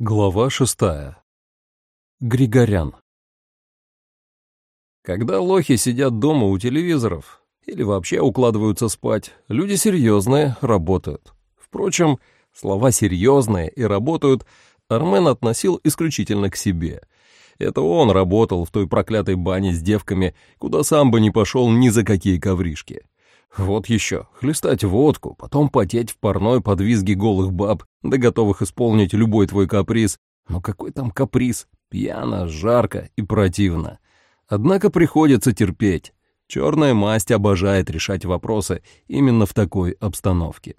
Глава шестая. Григорян. Когда лохи сидят дома у телевизоров или вообще укладываются спать, люди серьезные работают. Впрочем, слова «серьезные» и «работают» Армен относил исключительно к себе. Это он работал в той проклятой бане с девками, куда сам бы не пошел ни за какие ковришки. Вот еще, хлестать водку, потом потеть в парной под визги голых баб, да готовых исполнить любой твой каприз. Но какой там каприз? Пьяно, жарко и противно. Однако приходится терпеть. Черная масть обожает решать вопросы именно в такой обстановке.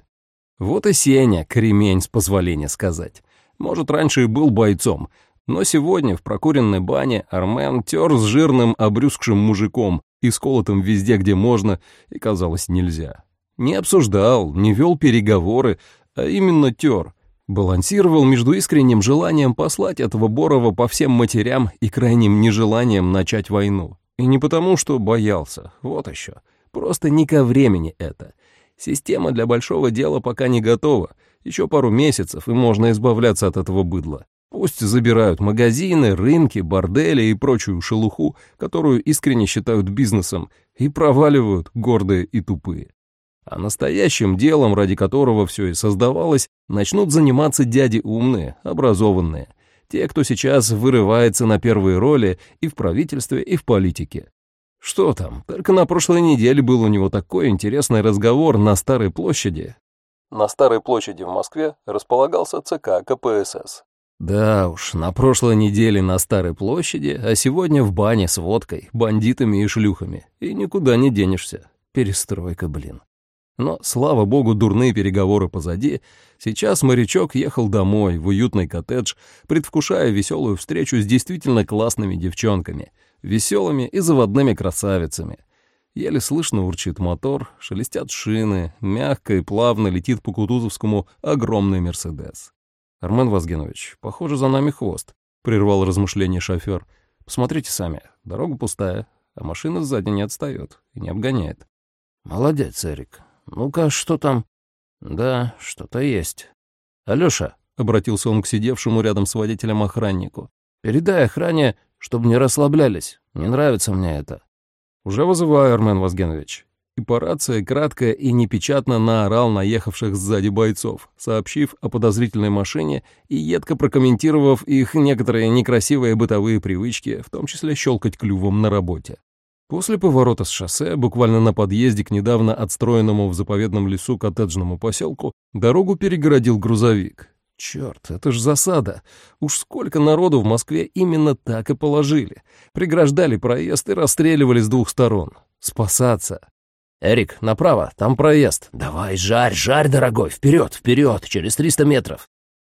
Вот и Сеня, кремень, с позволения сказать. Может, раньше и был бойцом, но сегодня в прокуренной бане Армен тер с жирным обрюзгшим мужиком, и сколотым везде, где можно, и казалось нельзя. Не обсуждал, не вел переговоры, а именно тер. Балансировал между искренним желанием послать этого Борова по всем матерям и крайним нежеланием начать войну. И не потому, что боялся, вот еще. Просто не ко времени это. Система для большого дела пока не готова. Еще пару месяцев, и можно избавляться от этого быдла. Пусть забирают магазины, рынки, бордели и прочую шелуху, которую искренне считают бизнесом, и проваливают гордые и тупые. А настоящим делом, ради которого все и создавалось, начнут заниматься дяди умные, образованные, те, кто сейчас вырывается на первые роли и в правительстве, и в политике. Что там, только на прошлой неделе был у него такой интересный разговор на Старой площади. На Старой площади в Москве располагался ЦК КПСС. Да уж, на прошлой неделе на Старой площади, а сегодня в бане с водкой, бандитами и шлюхами. И никуда не денешься. Перестройка, блин. Но, слава богу, дурные переговоры позади. Сейчас морячок ехал домой, в уютный коттедж, предвкушая веселую встречу с действительно классными девчонками, веселыми и заводными красавицами. Еле слышно урчит мотор, шелестят шины, мягко и плавно летит по Кутузовскому огромный «Мерседес». «Армен Вазгенович, похоже, за нами хвост», — прервал размышление шофер. «Посмотрите сами, дорога пустая, а машина сзади не отстает и не обгоняет». «Молодец, Эрик. Ну-ка, что там?» «Да, что-то есть». «Алёша», — обратился он к сидевшему рядом с водителем охраннику, «передай охране, чтобы не расслаблялись. Не нравится мне это». «Уже вызываю, Армен Вазгенович и по рации кратко и непечатно наорал наехавших сзади бойцов, сообщив о подозрительной машине и едко прокомментировав их некоторые некрасивые бытовые привычки, в том числе щелкать клювом на работе. После поворота с шоссе, буквально на подъезде к недавно отстроенному в заповедном лесу коттеджному поселку, дорогу перегородил грузовик. Черт, это ж засада. Уж сколько народу в Москве именно так и положили. Преграждали проезд и расстреливали с двух сторон. Спасаться. «Эрик, направо, там проезд». «Давай, жарь, жарь, дорогой, вперед, вперед, через триста метров».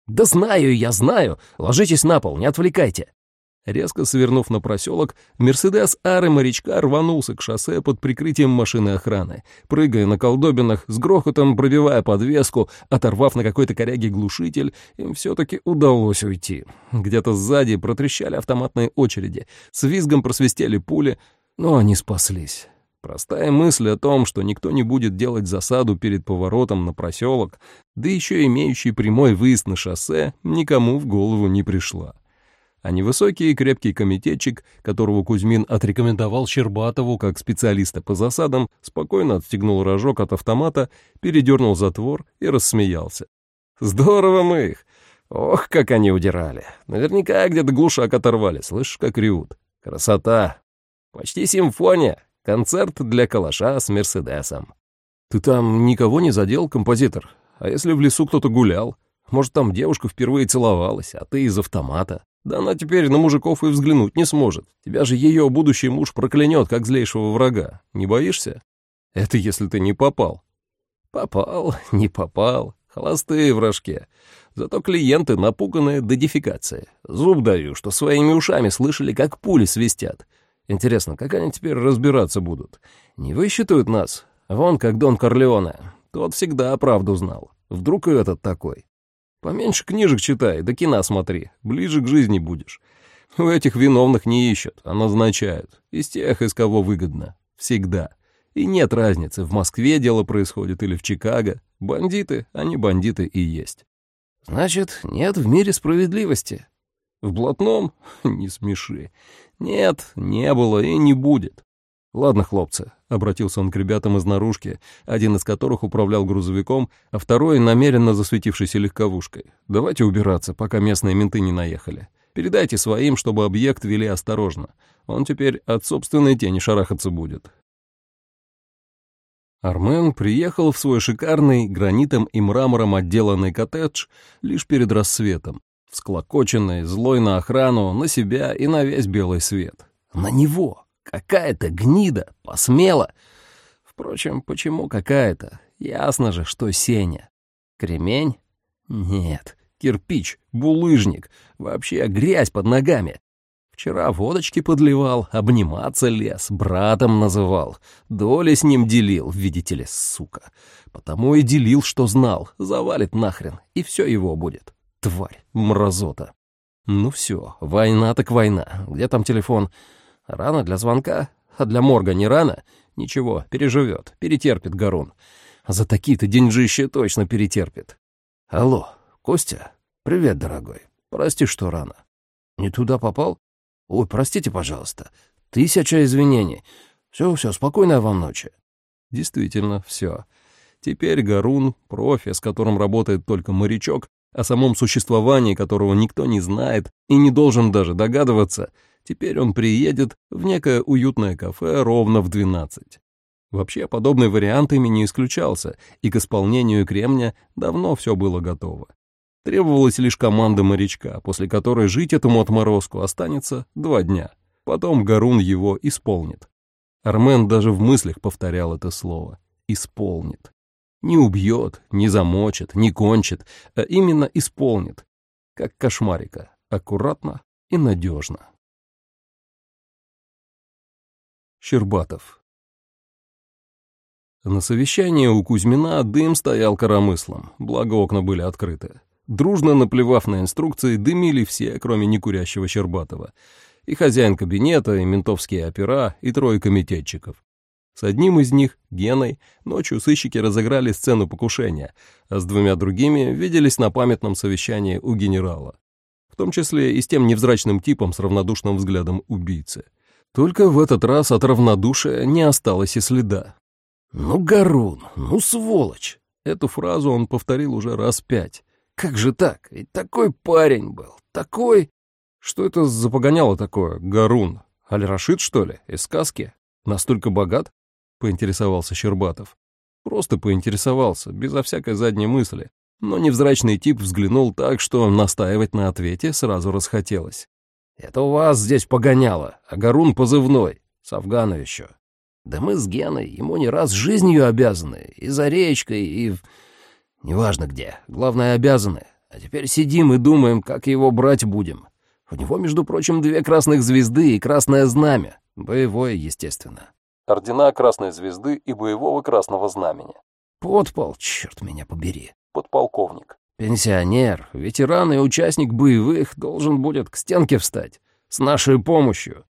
«Да знаю, я знаю. Ложитесь на пол, не отвлекайте». Резко свернув на проселок, Мерседес Ары морячка рванулся к шоссе под прикрытием машины охраны, прыгая на колдобинах, с грохотом пробивая подвеску, оторвав на какой-то коряге глушитель, им все-таки удалось уйти. Где-то сзади протрещали автоматные очереди, с визгом просвистели пули, но они спаслись. Простая мысль о том, что никто не будет делать засаду перед поворотом на проселок, да еще имеющий прямой выезд на шоссе, никому в голову не пришла. А невысокий и крепкий комитетчик, которого Кузьмин отрекомендовал Щербатову как специалиста по засадам, спокойно отстегнул рожок от автомата, передернул затвор и рассмеялся. «Здорово мы их! Ох, как они удирали! Наверняка где-то глушак оторвали, слышишь, как ревут. Красота! Почти симфония!» Концерт для калаша с Мерседесом. Ты там никого не задел, композитор? А если в лесу кто-то гулял? Может, там девушка впервые целовалась, а ты из автомата? Да она теперь на мужиков и взглянуть не сможет. Тебя же ее будущий муж проклянет, как злейшего врага. Не боишься? Это если ты не попал. Попал, не попал. Холостые в рожке. Зато клиенты напуганные до дефикации. Зуб даю, что своими ушами слышали, как пули свистят. Интересно, как они теперь разбираться будут? Не высчитают нас? Вон как Дон Корлеоне. Тот всегда правду знал. Вдруг и этот такой. Поменьше книжек читай, да кино смотри. Ближе к жизни будешь. У этих виновных не ищут, а назначают. Из тех, из кого выгодно. Всегда. И нет разницы, в Москве дело происходит или в Чикаго. Бандиты, они бандиты и есть. Значит, нет в мире справедливости. В блатном? Не смеши. Нет, не было и не будет. Ладно, хлопцы, — обратился он к ребятам из наружки, один из которых управлял грузовиком, а второй — намеренно засветившейся легковушкой. Давайте убираться, пока местные менты не наехали. Передайте своим, чтобы объект вели осторожно. Он теперь от собственной тени шарахаться будет. Армен приехал в свой шикарный гранитом и мрамором отделанный коттедж лишь перед рассветом, всклокоченный, злой на охрану, на себя и на весь белый свет. На него! Какая-то гнида посмела! Впрочем, почему какая-то? Ясно же, что Сеня. Кремень? Нет. Кирпич, булыжник, вообще грязь под ногами. Вчера водочки подливал, обниматься лез, братом называл. Доли с ним делил, видите ли, сука. Потому и делил, что знал. Завалит нахрен, и все его будет. Тварь, мразота. Ну все, война так война. Где там телефон? Рано для звонка? А для морга не рано? Ничего, переживет, перетерпит Гарун. За такие-то деньжища точно перетерпит. Алло, Костя? Привет, дорогой. Прости, что рано. Не туда попал? Ой, простите, пожалуйста. Тысяча извинений. Все-все, спокойной вам ночи. Действительно, все. Теперь Гарун, профи, с которым работает только морячок, о самом существовании которого никто не знает и не должен даже догадываться, теперь он приедет в некое уютное кафе ровно в 12. Вообще, подобный вариант ими не исключался, и к исполнению кремня давно все было готово. Требовалась лишь команда морячка, после которой жить этому отморозку останется два дня. Потом Гарун его исполнит. Армен даже в мыслях повторял это слово. «Исполнит». Не убьет, не замочит, не кончит, а именно исполнит. Как кошмарика. Аккуратно и надежно. Щербатов. На совещании у Кузьмина дым стоял коромыслом, благо окна были открыты. Дружно наплевав на инструкции, дымили все, кроме некурящего Щербатова. И хозяин кабинета, и ментовские опера, и трое комитетчиков. С одним из них, Геной, ночью сыщики разыграли сцену покушения, а с двумя другими виделись на памятном совещании у генерала. В том числе и с тем невзрачным типом с равнодушным взглядом убийцы. Только в этот раз от равнодушия не осталось и следа. «Ну, Гарун, ну, сволочь!» Эту фразу он повторил уже раз пять. Как же так? И такой парень был, такой... Что это за погоняло такое, Гарун? Аль-Рашид, что ли, из сказки? Настолько богат? Поинтересовался Щербатов. Просто поинтересовался, безо всякой задней мысли. Но невзрачный тип взглянул так, что настаивать на ответе сразу расхотелось. «Это у вас здесь погоняло, а Гарун позывной, с Афгана еще. Да мы с Геной ему не раз жизнью обязаны, и за речкой, и... Неважно где, главное, обязаны. А теперь сидим и думаем, как его брать будем. У него, между прочим, две красных звезды и красное знамя. Боевое, естественно. Ордена Красной Звезды и Боевого Красного Знамени. Подпол, черт меня побери. Подполковник. Пенсионер, ветеран и участник боевых должен будет к стенке встать. С нашей помощью.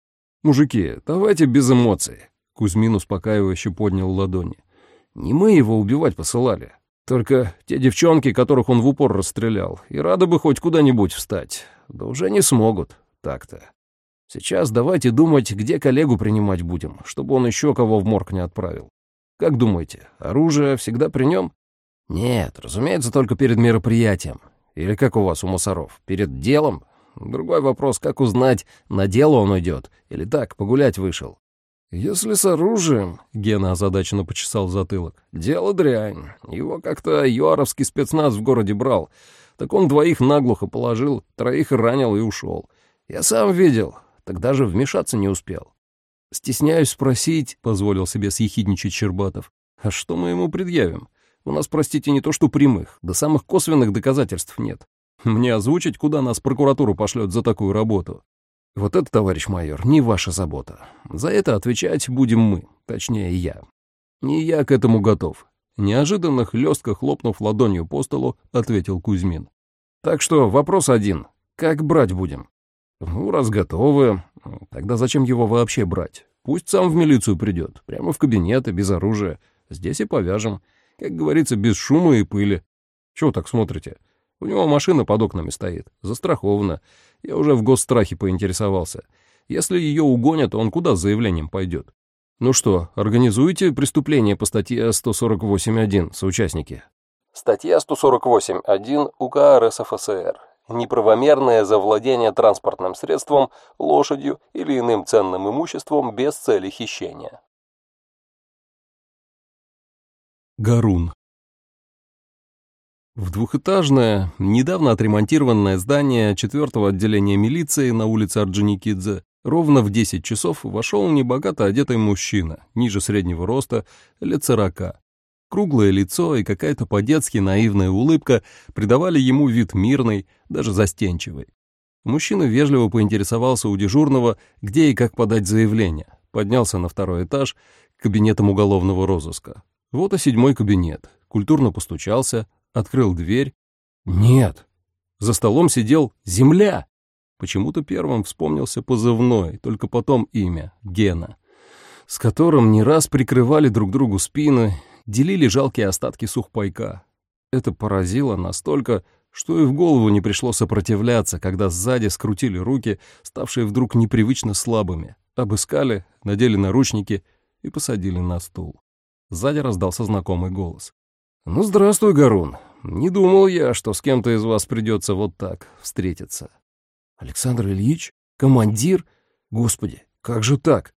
Мужики, давайте без эмоций. Кузьмин успокаивающе поднял ладони. Не мы его убивать посылали. Только те девчонки, которых он в упор расстрелял, и рады бы хоть куда-нибудь встать. Да уже не смогут, так-то. Сейчас давайте думать, где коллегу принимать будем, чтобы он еще кого в морг не отправил. Как думаете, оружие всегда при нем? Нет, разумеется, только перед мероприятием. Или как у вас у мусоров, перед делом? Другой вопрос, как узнать, на дело он идет, или так, погулять вышел. «Если с оружием...» — Гена озадаченно почесал затылок. «Дело дрянь. Его как-то юаровский спецназ в городе брал. Так он двоих наглухо положил, троих ранил и ушел. Я сам видел, тогда же вмешаться не успел. «Стесняюсь спросить», — позволил себе съехидничать Щербатов, «а что мы ему предъявим? У нас, простите, не то что прямых, да самых косвенных доказательств нет. Мне озвучить, куда нас прокуратура пошлет за такую работу?» Вот это, товарищ майор, не ваша забота. За это отвечать будем мы, точнее я. И я к этому готов. Неожиданно хлестко хлопнув ладонью по столу, ответил Кузьмин. Так что вопрос один. Как брать будем? Ну, раз готовы, тогда зачем его вообще брать? Пусть сам в милицию придет, прямо в кабинет и без оружия. Здесь и повяжем. Как говорится, без шума и пыли. Чего так смотрите? У него машина под окнами стоит, застрахована. Я уже в госстрахе поинтересовался. Если ее угонят, он куда с заявлением пойдет? Ну что, организуете преступление по статье 148.1, соучастники? Статья 148.1 УК РСФСР. Неправомерное завладение транспортным средством, лошадью или иным ценным имуществом без цели хищения. Гарун. В двухэтажное, недавно отремонтированное здание четвертого отделения милиции на улице Орджоникидзе ровно в 10 часов вошел небогато одетый мужчина, ниже среднего роста, лет сорока. Круглое лицо и какая-то по-детски наивная улыбка придавали ему вид мирный, даже застенчивый. Мужчина вежливо поинтересовался у дежурного, где и как подать заявление, поднялся на второй этаж к кабинетам уголовного розыска. Вот и седьмой кабинет. Культурно постучался, открыл дверь. Нет. За столом сидел Земля. Почему-то первым вспомнился позывной, только потом имя — Гена, с которым не раз прикрывали друг другу спины, делили жалкие остатки сухпайка. Это поразило настолько, что и в голову не пришло сопротивляться, когда сзади скрутили руки, ставшие вдруг непривычно слабыми, обыскали, надели наручники и посадили на стул. Сзади раздался знакомый голос. «Ну, здравствуй, Гарун. Не думал я, что с кем-то из вас придется вот так встретиться». «Александр Ильич? Командир? Господи, как же так?»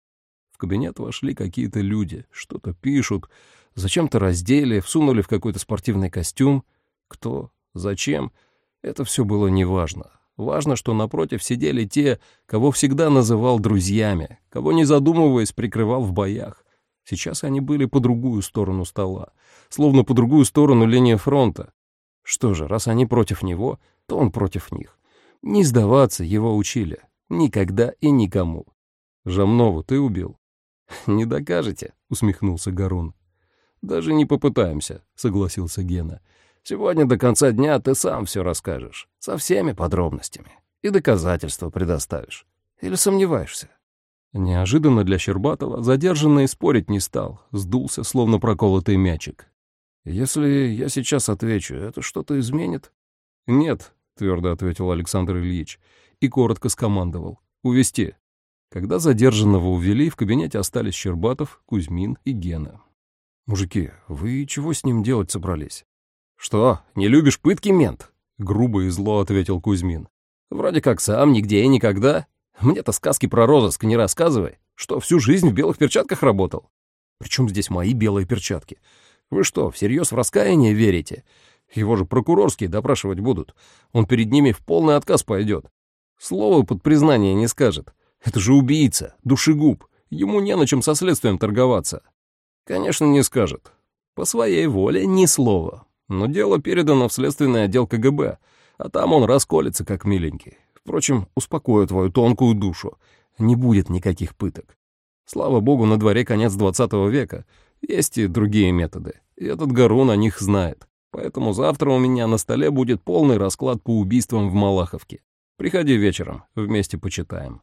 В кабинет вошли какие-то люди, что-то пишут, зачем-то раздели, всунули в какой-то спортивный костюм. Кто? Зачем? Это все было неважно. Важно, что напротив сидели те, кого всегда называл друзьями, кого, не задумываясь, прикрывал в боях. Сейчас они были по другую сторону стола, словно по другую сторону линии фронта. Что же, раз они против него, то он против них. Не сдаваться его учили. Никогда и никому. «Жамнову ты убил?» «Не докажете», — усмехнулся Гарун. «Даже не попытаемся», — согласился Гена. «Сегодня до конца дня ты сам все расскажешь, со всеми подробностями, и доказательства предоставишь. Или сомневаешься?» Неожиданно для Щербатова задержанный спорить не стал, сдулся, словно проколотый мячик. «Если я сейчас отвечу, это что-то изменит?» «Нет», — твердо ответил Александр Ильич и коротко скомандовал. «Увести». Когда задержанного увели, в кабинете остались Щербатов, Кузьмин и Гена. «Мужики, вы чего с ним делать собрались?» «Что, не любишь пытки, мент?» — грубо и зло ответил Кузьмин. «Вроде как сам, нигде и никогда. Мне-то сказки про розыск не рассказывай, что всю жизнь в белых перчатках работал. Причем здесь мои белые перчатки? Вы что, всерьез в раскаяние верите? Его же прокурорские допрашивать будут. Он перед ними в полный отказ пойдет. Слово под признание не скажет. Это же убийца, душегуб. Ему не на чем со следствием торговаться. Конечно, не скажет. По своей воле ни слова. Но дело передано в следственный отдел КГБ, а там он расколется, как миленький. Впрочем, успокою твою тонкую душу. Не будет никаких пыток. Слава богу, на дворе конец 20 века. Есть и другие методы. И этот Гарун о них знает. Поэтому завтра у меня на столе будет полный расклад по убийствам в Малаховке. Приходи вечером, вместе почитаем.